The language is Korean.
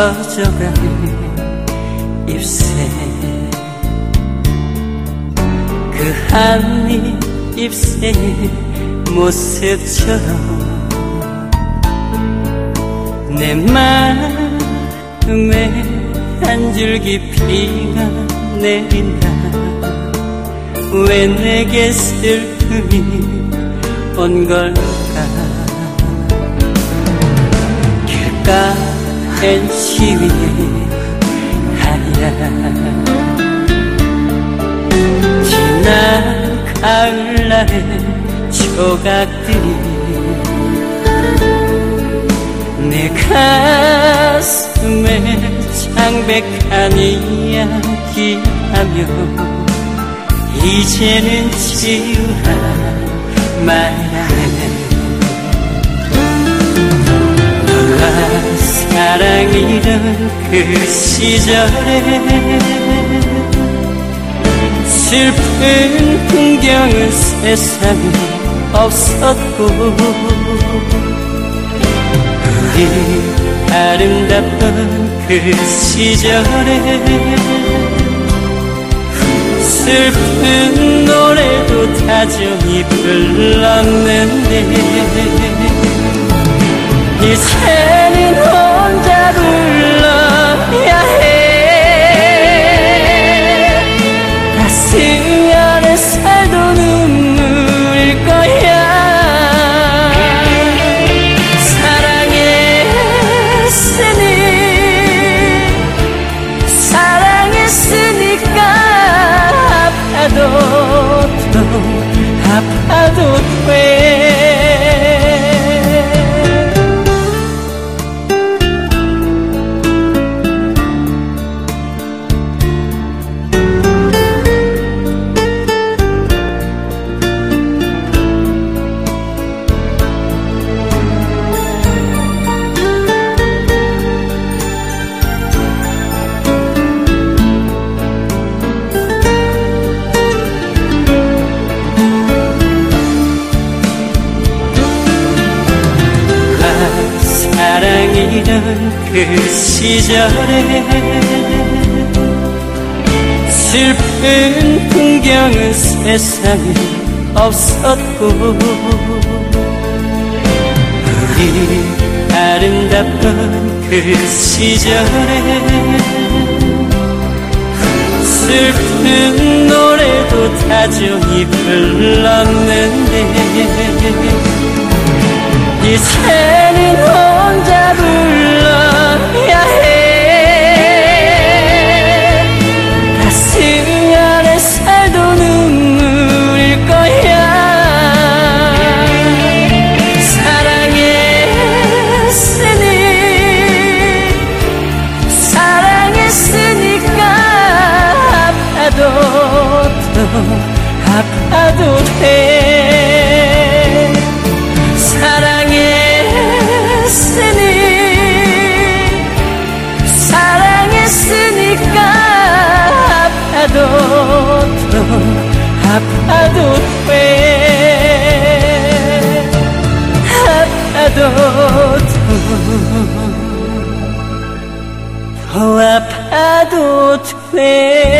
젖어가는 잎새. 그 한입 잎새의 모습처럼 내 마음에 한 줄기 비가 내린다. 왜 내게 슬픔이 온 걸까 시위에 하얀 지난 가을날의 조각들이 내 가슴에 창백한 이야기하며 이제는 지우라 말해 사랑이던 그 시절에 슬픈 풍경은 세상에 없었고 우리 아름답던 그 시절에 슬픈 노래도 다정히 불렀는데 이제 가슴 안에 살도 눈물일 거야. 사랑했으니 사랑했으니까 아파도 또 아파도 돼 사랑이던 그 시절에 슬픈 풍경은 세상에 없었고 우리 아름답던 그 시절에 슬픈 노래도 다정히 불렀는데 이제 또더 아파도 돼